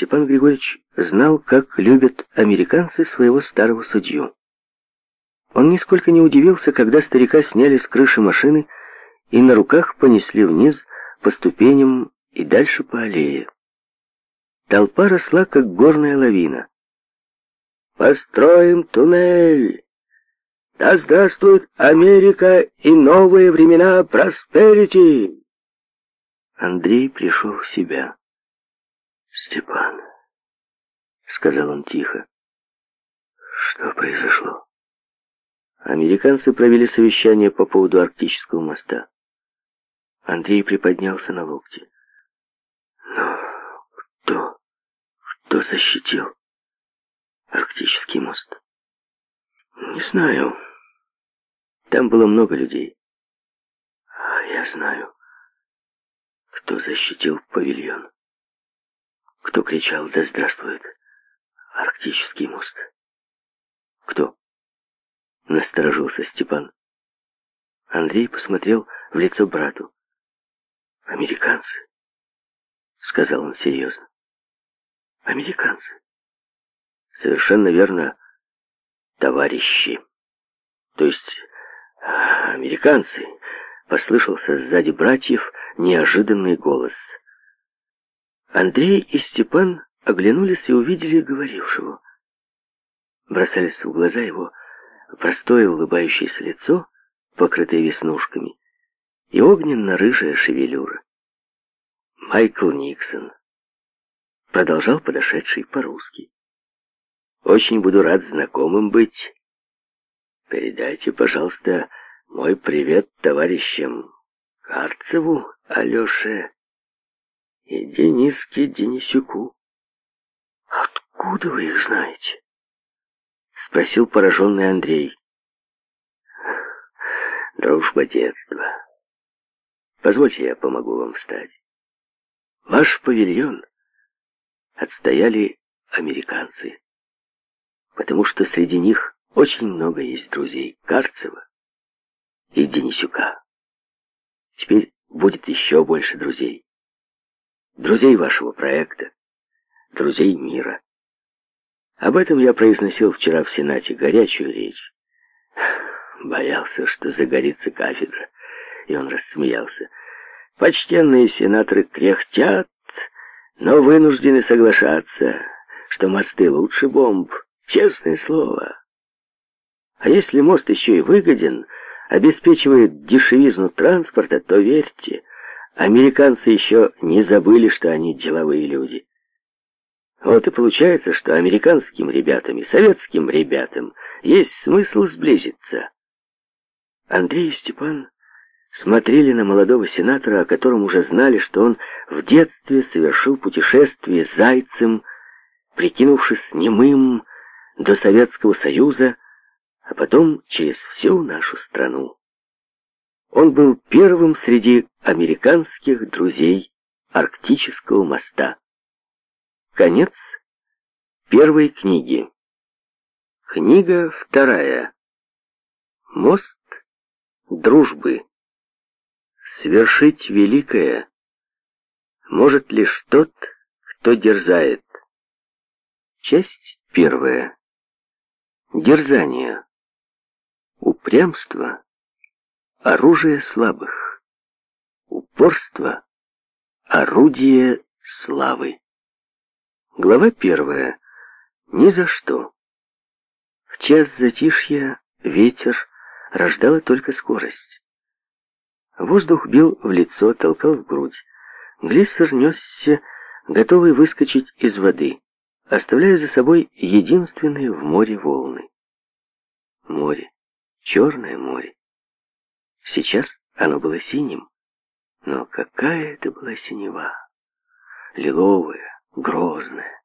Степан Григорьевич знал, как любят американцы своего старого судью. Он нисколько не удивился, когда старика сняли с крыши машины и на руках понесли вниз по ступеням и дальше по аллее. Толпа росла, как горная лавина. «Построим туннель! Да здравствует Америка и новые времена просперити!» Андрей пришел в себя. «Степан», — сказал он тихо, — «что произошло?» Американцы провели совещание по поводу Арктического моста. Андрей приподнялся на локте. «Но кто? Кто защитил Арктический мост?» «Не знаю. Там было много людей». «А я знаю, кто защитил павильон». Кто кричал «Да здравствует!» «Арктический мост!» «Кто?» Насторожился Степан. Андрей посмотрел в лицо брату. «Американцы!» Сказал он серьезно. «Американцы!» «Совершенно верно, товарищи!» «То есть а, американцы!» Послышался сзади братьев неожиданный голос — Андрей и Степан оглянулись и увидели говорившего. Бросались в глаза его простое улыбающееся лицо, покрытое веснушками, и огненно-рыжая шевелюра. Майкл Никсон. Продолжал подошедший по-русски. Очень буду рад знакомым быть. Передайте, пожалуйста, мой привет товарищам Карцеву, Алёше и Дениске Денисюку. «Откуда вы их знаете?» — спросил пораженный Андрей. «Дружба детства. Позвольте, я помогу вам встать. Ваш павильон отстояли американцы, потому что среди них очень много есть друзей Карцева и Денисюка. Теперь будет еще больше друзей друзей вашего проекта, друзей мира. Об этом я произносил вчера в Сенате горячую речь. Боялся, что загорится кафедра, и он рассмеялся. Почтенные сенаторы кряхтят, но вынуждены соглашаться, что мосты лучше бомб. Честное слово. А если мост еще и выгоден, обеспечивает дешевизну транспорта, то верьте, Американцы еще не забыли, что они деловые люди. Вот и получается, что американским ребятам и советским ребятам есть смысл сблизиться. Андрей и Степан смотрели на молодого сенатора, о котором уже знали, что он в детстве совершил путешествие зайцем, прикинувшись немым до Советского Союза, а потом через всю нашу страну он был первым среди американских друзей Арктического моста. Конец первой книги. Книга вторая. Мост дружбы. Свершить великое может лишь тот, кто дерзает. Часть первая. Дерзание. Упрямство оружие слабых. Упорство — орудие славы. Глава первая. Ни за что. В час затишья ветер рождала только скорость. Воздух бил в лицо, толкал в грудь. Глиссер несся, готовый выскочить из воды, оставляя за собой единственные в море волны. Море. Черное море. Сейчас оно было синим. Но какая это была синева! Лиловая, грозная,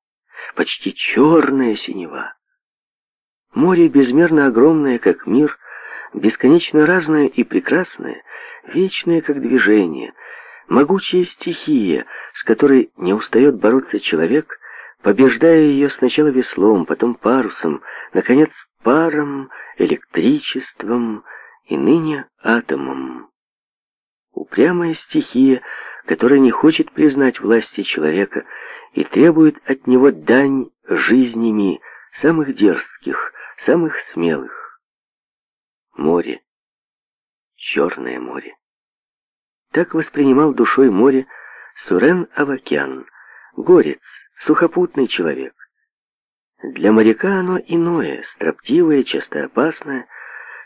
почти черная синева. Море, безмерно огромное, как мир, бесконечно разное и прекрасное, вечное, как движение, могучая стихия, с которой не устает бороться человек, побеждая ее сначала веслом, потом парусом, наконец паром, электричеством, и ныне атомом. Упрямая стихия, которая не хочет признать власти человека и требует от него дань жизнями самых дерзких, самых смелых. Море. Черное море. Так воспринимал душой море Сурен Авакян, горец, сухопутный человек. Для моряка оно иное, строптивое, часто опасное,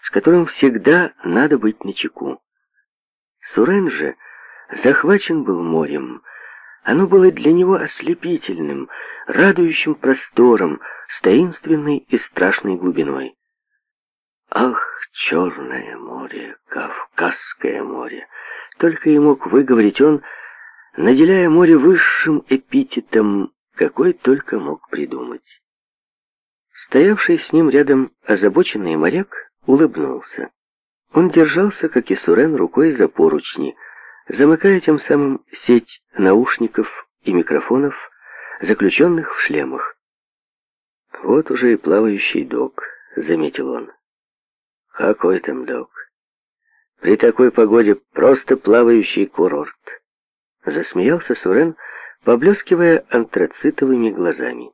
с которым всегда надо быть начеку. Сурен же захвачен был морем. Оно было для него ослепительным, радующим простором, с таинственной и страшной глубиной. Ах, черное море, Кавказское море! Только и мог выговорить он, наделяя море высшим эпитетом, какой только мог придумать. Стоявший с ним рядом озабоченный моряк улыбнулся. Он держался, как и Сурен, рукой за поручни, замыкая тем самым сеть наушников и микрофонов, заключенных в шлемах. «Вот уже и плавающий док», — заметил он. «Какой там док? При такой погоде просто плавающий курорт!» Засмеялся Сурен, поблескивая антрацитовыми глазами.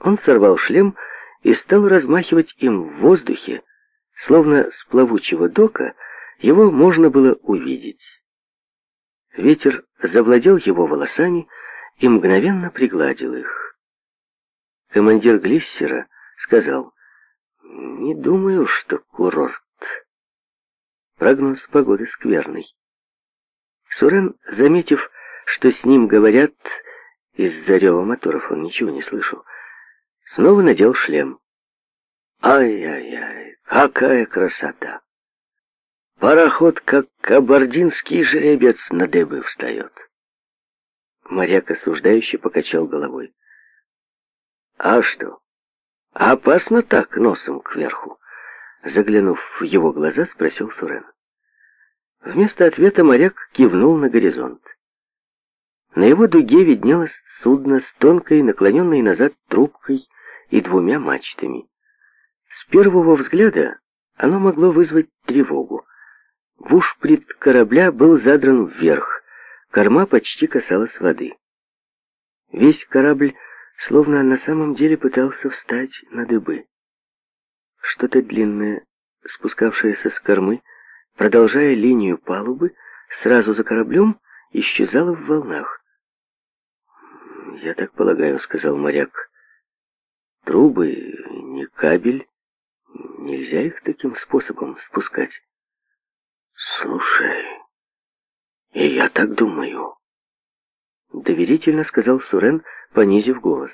Он сорвал шлем и стал размахивать им в воздухе, Словно с плавучего дока его можно было увидеть. Ветер завладел его волосами и мгновенно пригладил их. Командир глиссера сказал, «Не думаю, что курорт. Прогноз погоды скверный». Сурен, заметив, что с ним говорят, из-за рева моторов он ничего не слышал, снова надел шлем. «Ай-яй-яй!» Какая красота! Пароход, как кабардинский жеребец, на дыбы встает. Моряк осуждающе покачал головой. А что? Опасно так, носом кверху. Заглянув в его глаза, спросил Сурен. Вместо ответа моряк кивнул на горизонт. На его дуге виднелось судно с тонкой, наклоненной назад трубкой и двумя мачтами. С первого взгляда оно могло вызвать тревогу. Бушприт корабля был задран вверх, корма почти касалась воды. Весь корабль словно на самом деле пытался встать на дыбы. Что-то длинное, спускавшееся с кормы, продолжая линию палубы, сразу за кораблем исчезало в волнах. «Я так полагаю», — сказал моряк. «Трубы, не кабель, Нельзя их таким способом спускать. Слушай, и я так думаю. Доверительно сказал Сурен, понизив голос.